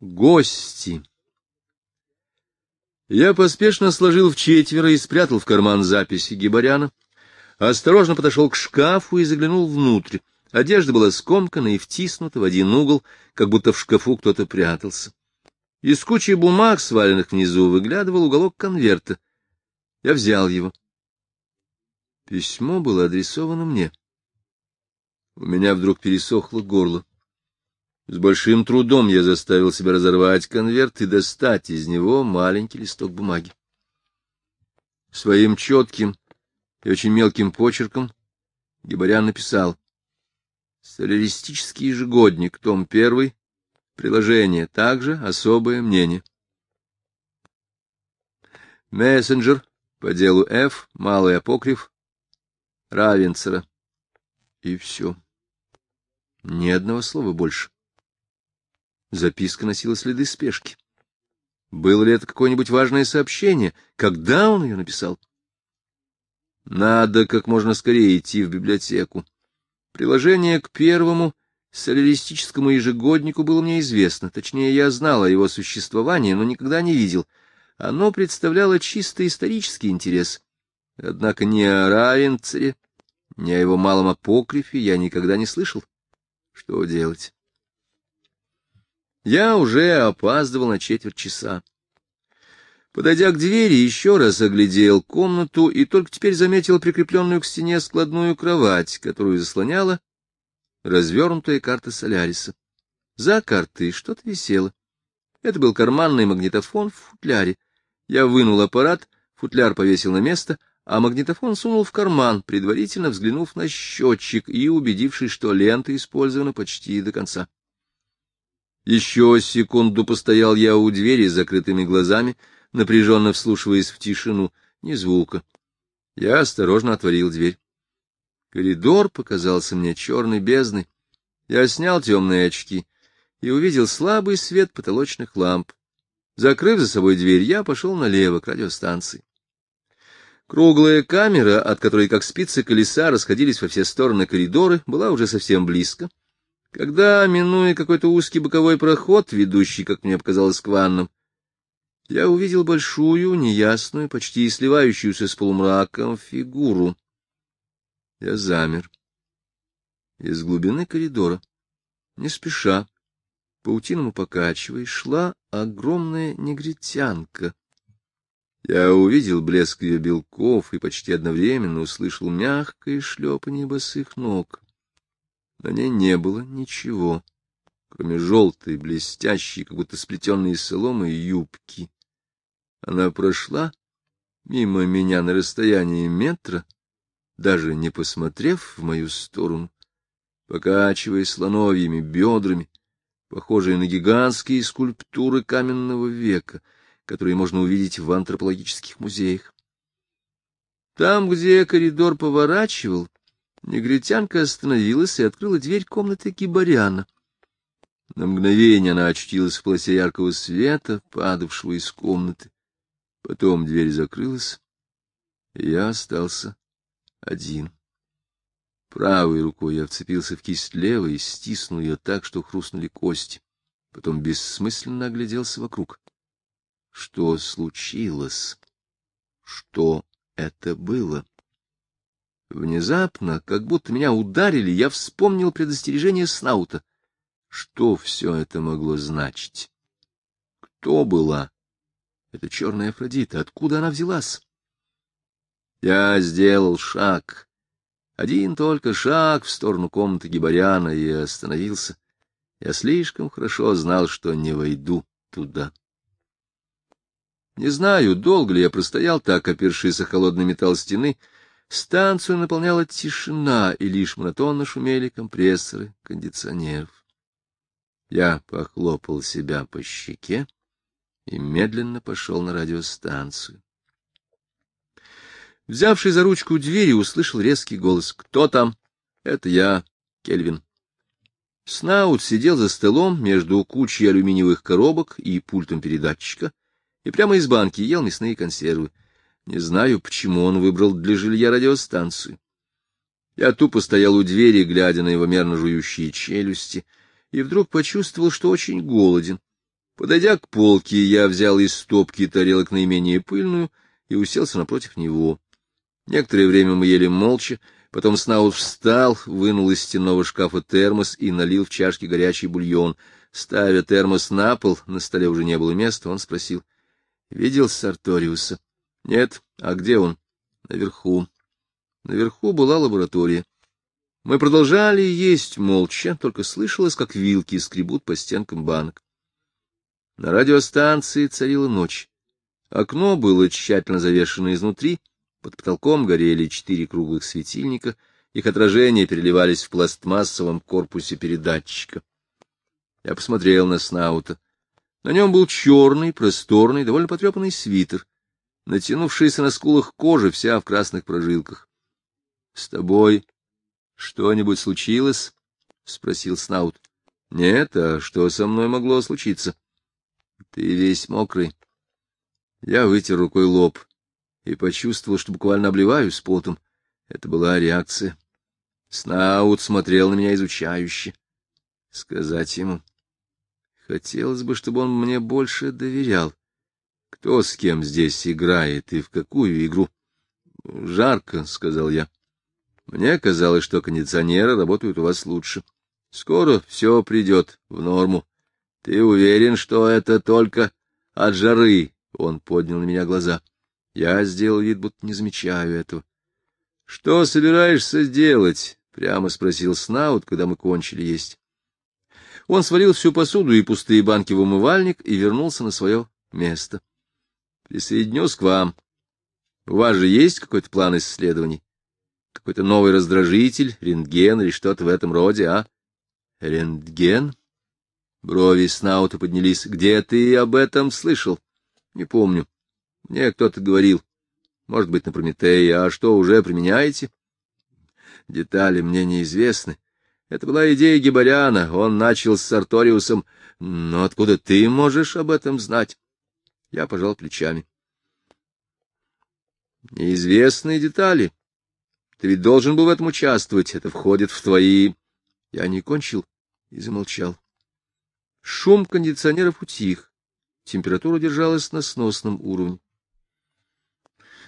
Гости. Я поспешно сложил в четверо и спрятал в карман записи Гибаряна. Осторожно подошел к шкафу и заглянул внутрь. Одежда была скомкана и втиснута в один угол, как будто в шкафу кто-то прятался. Из кучи бумаг, сваленных внизу, выглядывал уголок конверта. Я взял его. Письмо было адресовано мне. У меня вдруг пересохло горло. С большим трудом я заставил себя разорвать конверт и достать из него маленький листок бумаги. Своим четким и очень мелким почерком Гебарян написал «Соляристический ежегодник, том первый, приложение, также особое мнение». Мессенджер по делу F, малый апокриф, Равенцера. И все. Ни одного слова больше. Записка носила следы спешки. Было ли это какое-нибудь важное сообщение? Когда он ее написал? Надо как можно скорее идти в библиотеку. Приложение к первому соляристическому ежегоднику было мне известно. Точнее, я знал о его существовании, но никогда не видел. Оно представляло чисто исторический интерес. Однако ни о Равенцере, ни о его малом апокрифе я никогда не слышал. Что делать? Я уже опаздывал на четверть часа. Подойдя к двери, еще раз оглядел комнату и только теперь заметил прикрепленную к стене складную кровать, которую заслоняла развернутая карта Соляриса. За картой что-то висело. Это был карманный магнитофон в футляре. Я вынул аппарат, футляр повесил на место, а магнитофон сунул в карман, предварительно взглянув на счетчик и убедившись, что лента использована почти до конца. Еще секунду постоял я у двери с закрытыми глазами, напряженно вслушиваясь в тишину, ни звука. Я осторожно отворил дверь. Коридор показался мне черной бездной. Я снял темные очки и увидел слабый свет потолочных ламп. Закрыв за собой дверь, я пошел налево к радиостанции. Круглая камера, от которой, как спицы колеса, расходились во все стороны коридоры, была уже совсем близко. Когда, минуя какой-то узкий боковой проход, ведущий, как мне показалось, к ваннам, я увидел большую, неясную, почти сливающуюся с полумраком фигуру. Я замер. Из глубины коридора, не спеша, паутиному покачиваясь, шла огромная негритянка. Я увидел блеск ее белков и почти одновременно услышал мягкое шлепанье босых ног. На ней не было ничего, кроме желтой, блестящей, как будто сплетенной соломы, юбки. Она прошла мимо меня на расстоянии метра, даже не посмотрев в мою сторону, покачивая слоновьими бедрами, похожие на гигантские скульптуры каменного века, которые можно увидеть в антропологических музеях. Там, где коридор поворачивал, Негритянка остановилась и открыла дверь комнаты Кибаряна. На мгновение она очутилась в полосе яркого света, падавшего из комнаты. Потом дверь закрылась, и я остался один. Правой рукой я вцепился в кисть левой и стиснул ее так, что хрустнули кости. Потом бессмысленно огляделся вокруг. Что случилось? Что это было? Внезапно, как будто меня ударили, я вспомнил предостережение Снаута. Что все это могло значить? Кто была эта черная Афродита? Откуда она взялась? Я сделал шаг, один только шаг в сторону комнаты Гибаряна и остановился. Я слишком хорошо знал, что не войду туда. Не знаю, долго ли я простоял так, опершись о холодный металл стены, — Станцию наполняла тишина, и лишь монотонно шумели компрессоры кондиционеров. Я похлопал себя по щеке и медленно пошел на радиостанцию. Взявший за ручку двери, услышал резкий голос. «Кто там?» «Это я, Кельвин». Снаут сидел за столом между кучей алюминиевых коробок и пультом передатчика, и прямо из банки ел мясные консервы. Не знаю, почему он выбрал для жилья радиостанцию. Я тупо стоял у двери, глядя на его мерно жующие челюсти, и вдруг почувствовал, что очень голоден. Подойдя к полке, я взял из стопки тарелок наименее пыльную и уселся напротив него. Некоторое время мы ели молча, потом Снаут встал, вынул из стенного шкафа термос и налил в чашки горячий бульон. Ставя термос на пол, на столе уже не было места, он спросил. — Видел Сарториуса? — Нет. А где он? — Наверху. Наверху была лаборатория. Мы продолжали есть молча, только слышалось, как вилки скребут по стенкам банок. На радиостанции царила ночь. Окно было тщательно завешено изнутри, под потолком горели четыре круглых светильника, их отражения переливались в пластмассовом корпусе передатчика. Я посмотрел на Снаута. На нем был черный, просторный, довольно потрепанный свитер, натянувшийся на скулах кожа вся в красных прожилках. — С тобой что-нибудь случилось? — спросил Снаут. — Нет, а что со мной могло случиться? — Ты весь мокрый. Я вытер рукой лоб и почувствовал, что буквально обливаюсь потом. Это была реакция. Снаут смотрел на меня изучающе. Сказать ему. Хотелось бы, чтобы он мне больше доверял. Кто с кем здесь играет и в какую игру? — Жарко, — сказал я. Мне казалось, что кондиционеры работают у вас лучше. Скоро все придет в норму. Ты уверен, что это только от жары? Он поднял на меня глаза. Я сделал вид, будто не замечаю этого. — Что собираешься делать? — прямо спросил Снаут, когда мы кончили есть. Он свалил всю посуду и пустые банки в умывальник и вернулся на свое место. — Присоединюсь к вам. У вас же есть какой-то план исследований? Какой-то новый раздражитель, рентген или что-то в этом роде, а? Рентген? Брови Снаута поднялись. Где ты об этом слышал? Не помню. Мне кто-то говорил. Может быть, на Прометее. А что, уже применяете? Детали мне неизвестны. Это была идея Гибаряна. Он начал с Сарториусом. Но откуда ты можешь об этом знать? Я пожал плечами. Неизвестные детали. Ты ведь должен был в этом участвовать. Это входит в твои... Я не кончил и замолчал. Шум кондиционеров утих. Температура держалась на сносном уровне.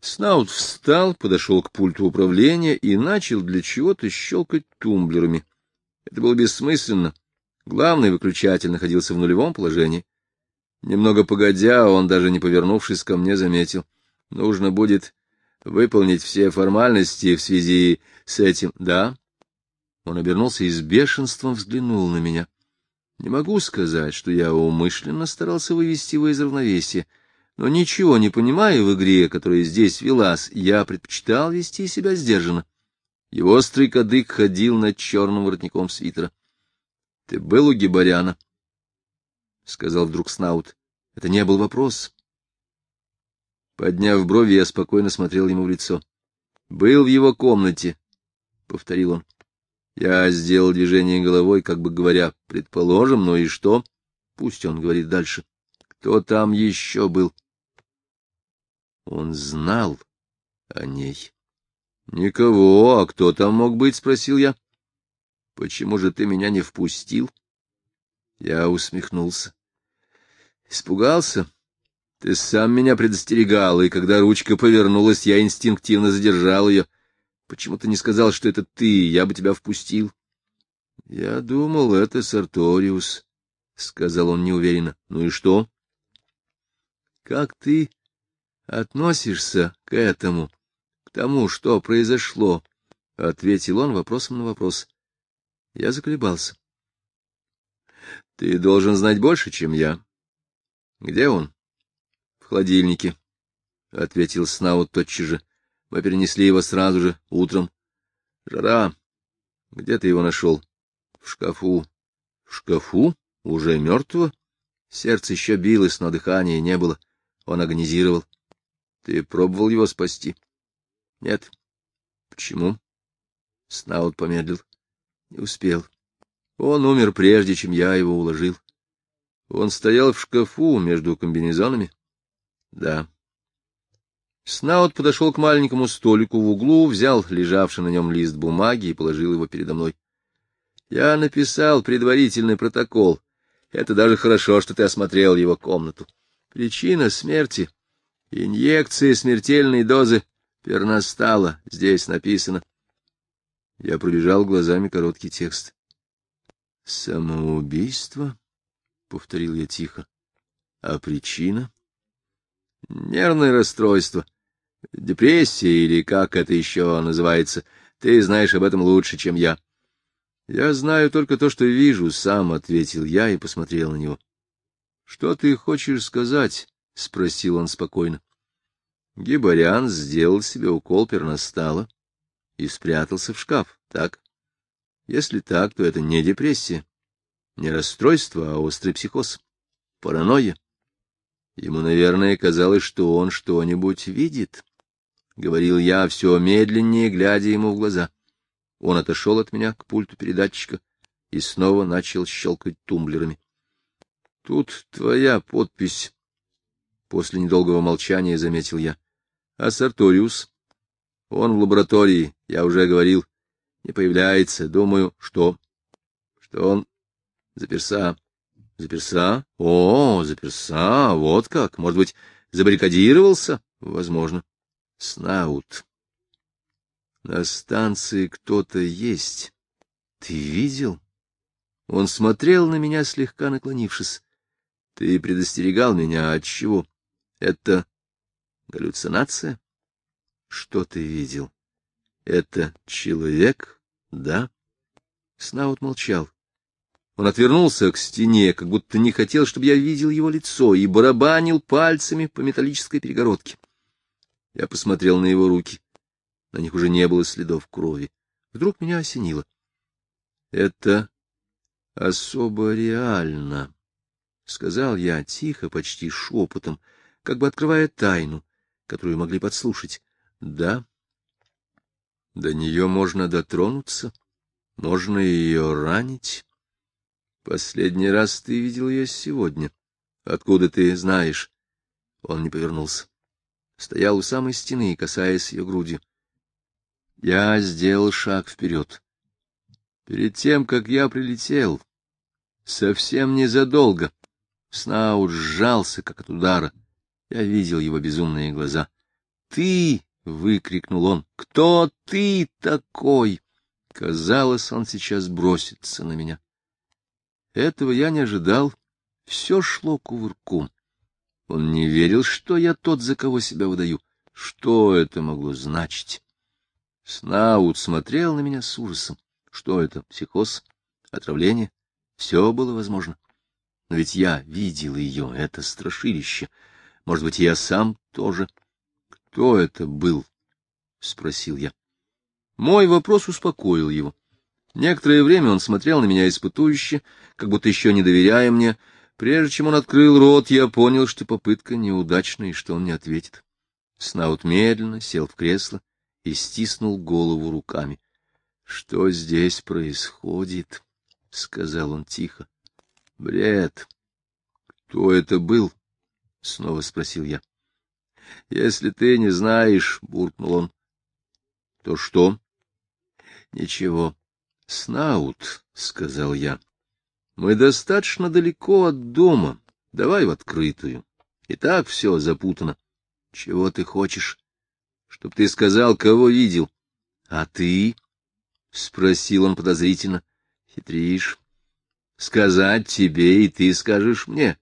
Снаут встал, подошел к пульту управления и начал для чего-то щелкать тумблерами. Это было бессмысленно. Главный выключатель находился в нулевом положении. Немного погодя, он, даже не повернувшись ко мне, заметил. Нужно будет выполнить все формальности в связи с этим, да? Он обернулся и с бешенством взглянул на меня. Не могу сказать, что я умышленно старался вывести его из равновесия, но ничего не понимая в игре, которая здесь велась, я предпочитал вести себя сдержанно. Его острый кадык ходил над черным воротником свитера. — Ты был у Гибаряна? — сказал вдруг Снаут. Это не был вопрос. Подняв брови, я спокойно смотрел ему в лицо. — Был в его комнате, — повторил он. Я сделал движение головой, как бы говоря, предположим, ну и что? Пусть он говорит дальше. Кто там еще был? Он знал о ней. — Никого, а кто там мог быть? — спросил я. — Почему же ты меня не впустил? Я усмехнулся. — Испугался? — ты сам меня предостерегал, и когда ручка повернулась, я инстинктивно задержал ее. Почему ты не сказал, что это ты? Я бы тебя впустил. — Я думал, это Сарториус, — сказал он неуверенно. — Ну и что? — Как ты относишься к этому, к тому, что произошло? — ответил он вопросом на вопрос. Я заколебался. — Ты должен знать больше, чем я. Где он? холодильнике, — ответил Снаут тотчас же. Мы перенесли его сразу же, утром. — Жара. Где ты его нашел? — В шкафу. — В шкафу? Уже мертвого? Сердце еще билось, но дыхания не было. Он агонизировал. — Ты пробовал его спасти? — Нет. — Почему? Снаут помедлил. — Не успел. Он умер прежде, чем я его уложил. Он стоял в шкафу между комбинезонами. Да. Снаут подошел к маленькому столику в углу, взял лежавший на нем лист бумаги и положил его передо мной. Я написал предварительный протокол. Это даже хорошо, что ты осмотрел его комнату. Причина смерти — инъекции смертельной дозы перностала. Здесь написано. Я пробежал глазами короткий текст. «Самоубийство?» — повторил я тихо. «А причина?» «Нервное расстройство. Депрессия или как это еще называется. Ты знаешь об этом лучше, чем я». «Я знаю только то, что вижу сам», — ответил я и посмотрел на него. «Что ты хочешь сказать?» — спросил он спокойно. Гибарян сделал себе укол перностала и спрятался в шкаф, так? Если так, то это не депрессия, не расстройство, а острый психоз, паранойя. Ему, наверное, казалось, что он что-нибудь видит. Говорил я все медленнее, глядя ему в глаза. Он отошел от меня к пульту передатчика и снова начал щелкать тумблерами. — Тут твоя подпись. После недолгого молчания заметил я. — А Сарториус? Он в лаборатории, я уже говорил. Не появляется. Думаю, что? Что он заперса. Заперса? О, заперса, вот как. Может быть, забаррикадировался? Возможно. Снаут. На станции кто-то есть. Ты видел? Он смотрел на меня, слегка наклонившись. Ты предостерегал меня от чего? Это галлюцинация? Что ты видел? Это человек, да? Снаут молчал. Он отвернулся к стене, как будто не хотел, чтобы я видел его лицо, и барабанил пальцами по металлической перегородке. Я посмотрел на его руки. На них уже не было следов крови. Вдруг меня осенило. Это особо реально, — сказал я тихо, почти шепотом, как бы открывая тайну, которую могли подслушать. Да, до нее можно дотронуться, можно ее ранить. Последний раз ты видел ее сегодня. Откуда ты знаешь? Он не повернулся. Стоял у самой стены, касаясь ее грудью. Я сделал шаг вперед. Перед тем, как я прилетел, совсем незадолго, Снаут сжался, как от удара. Я видел его безумные глаза. «Ты!» — выкрикнул он. «Кто ты такой?» Казалось, он сейчас бросится на меня. Этого я не ожидал. Все шло кувырком. Он не верил, что я тот, за кого себя выдаю. Что это могло значить? Снаут смотрел на меня с ужасом. Что это, психоз, отравление? Все было возможно. Но ведь я видел ее, это страшилище. Может быть, я сам тоже. Кто это был? — спросил я. Мой вопрос успокоил его. Некоторое время он смотрел на меня испытующе, как будто еще не доверяя мне. Прежде чем он открыл рот, я понял, что попытка неудачная и что он не ответит. Снаут медленно сел в кресло и стиснул голову руками. — Что здесь происходит? — сказал он тихо. — Бред. — Кто это был? — снова спросил я. — Если ты не знаешь, — буркнул он. — То что? — Ничего. — Снаут, — сказал я. — Мы достаточно далеко от дома. Давай в открытую. И так все запутано. Чего ты хочешь? чтоб ты сказал, кого видел. — А ты? — спросил он подозрительно. — Хитришь. — Сказать тебе, и ты скажешь мне.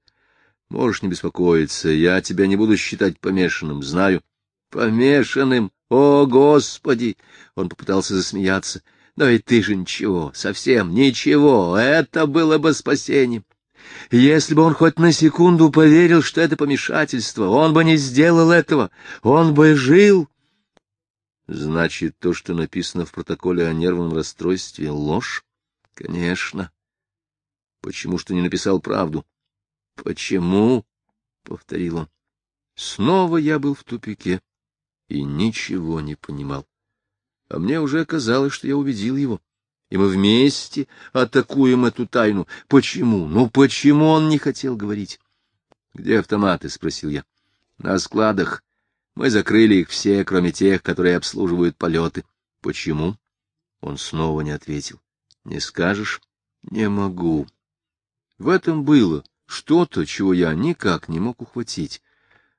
Можешь не беспокоиться, я тебя не буду считать помешанным, знаю. — Помешанным? О, Господи! Он попытался засмеяться. — Но ведь ты же ничего, совсем ничего. Это было бы спасением. Если бы он хоть на секунду поверил, что это помешательство, он бы не сделал этого. Он бы жил... Значит, то, что написано в протоколе о нервном расстройстве, ложь? Конечно. Почему что не написал правду? Почему? — повторил он. Снова я был в тупике и ничего не понимал. А мне уже казалось, что я убедил его, и мы вместе атакуем эту тайну. Почему? Ну, почему он не хотел говорить? — Где автоматы? — спросил я. — На складах. Мы закрыли их все, кроме тех, которые обслуживают полеты. Почему? Он снова не ответил. Не скажешь? Не могу. В этом было что-то, чего я никак не мог ухватить.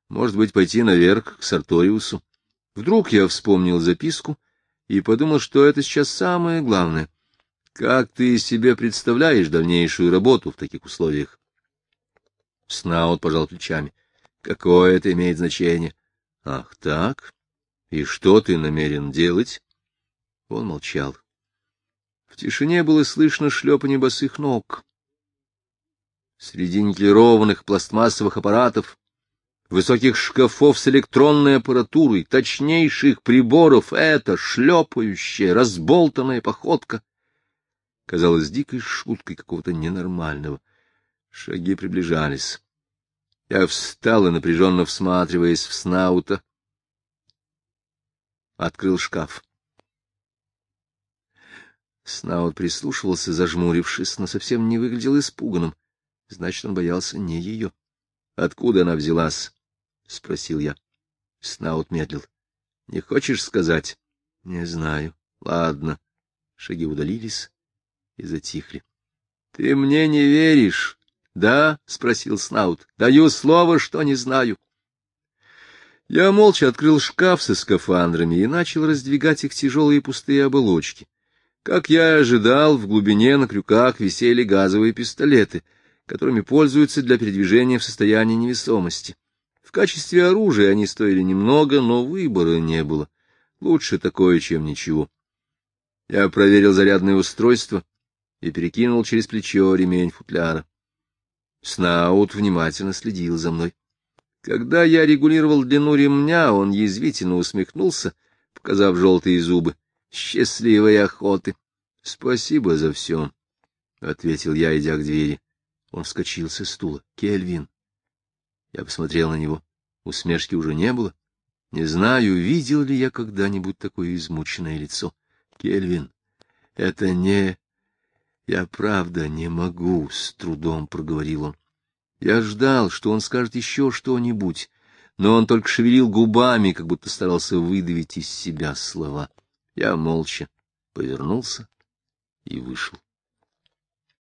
Может быть, пойти наверх к Сарториусу. Вдруг я вспомнил записку и подумал, что это сейчас самое главное. Как ты себе представляешь дальнейшую работу в таких условиях? Снаут пожал плечами. Какое это имеет значение? Ах, так? И что ты намерен делать? Он молчал. В тишине было слышно шлепанье босых ног. Среди никелированных пластмассовых аппаратов, высоких шкафов с электронной аппаратурой, точнейших приборов, эта шлепающая, разболтанная походка казалась дикой шуткой какого-то ненормального. Шаги приближались. Я встал и, напряженно всматриваясь в Снаута, открыл шкаф. Снаут прислушивался, зажмурившись, но совсем не выглядел испуганным. Значит, он боялся не ее. — Откуда она взялась? — спросил я. Снаут медлил. — Не хочешь сказать? — Не знаю. — Ладно. Шаги удалились и затихли. — Ты мне не веришь? — Да, — спросил Снаут. — Даю слово, что не знаю. Я молча открыл шкаф со скафандрами и начал раздвигать их тяжелые пустые оболочки. Как я и ожидал, в глубине на крюках висели газовые пистолеты, которыми пользуются для передвижения в состоянии невесомости. В качестве оружия они стоили немного, но выбора не было. Лучше такое, чем ничего. Я проверил зарядное устройство и перекинул через плечо ремень футляра. Снаут внимательно следил за мной. Когда я регулировал длину ремня, он язвительно усмехнулся, показав желтые зубы. Счастливой охоты. — Спасибо за все, — ответил я, идя к двери. Он вскочил со стула. — Кельвин. Я посмотрел на него. Усмешки уже не было. Не знаю, видел ли я когда-нибудь такое измученное лицо. — Кельвин, это не... Я правда не могу, — с трудом проговорил он. Я ждал, что он скажет еще что-нибудь, но он только шевелил губами, как будто старался выдавить из себя слова. Я молча повернулся и вышел.